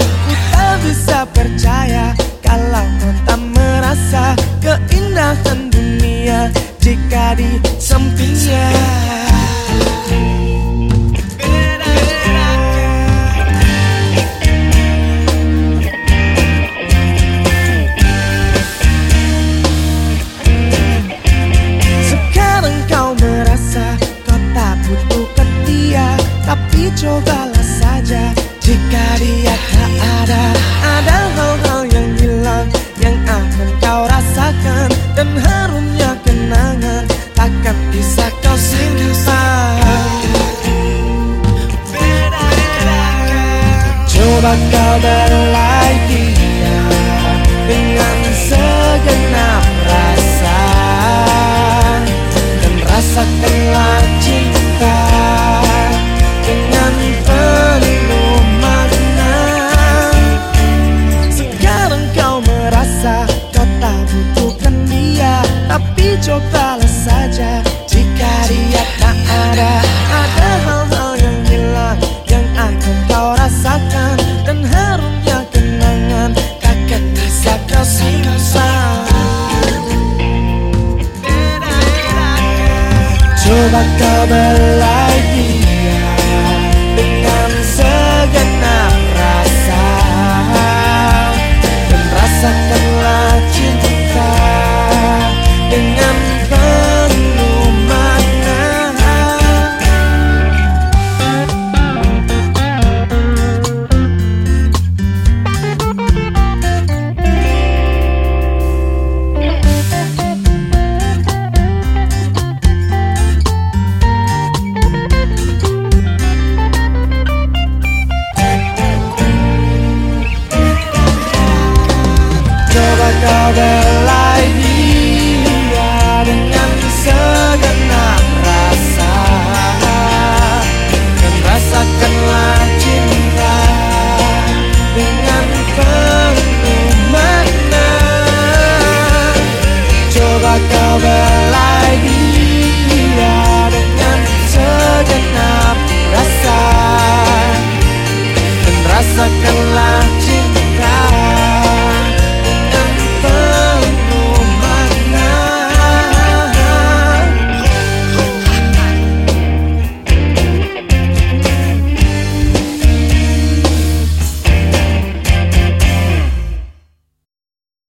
Ku tak bisa percaya Kalau kau tak merasa Keindahan dunia Jika di Dan harumnya kenangan Takkan bisa kau simpan Coba kau belai Sola cabella di all there.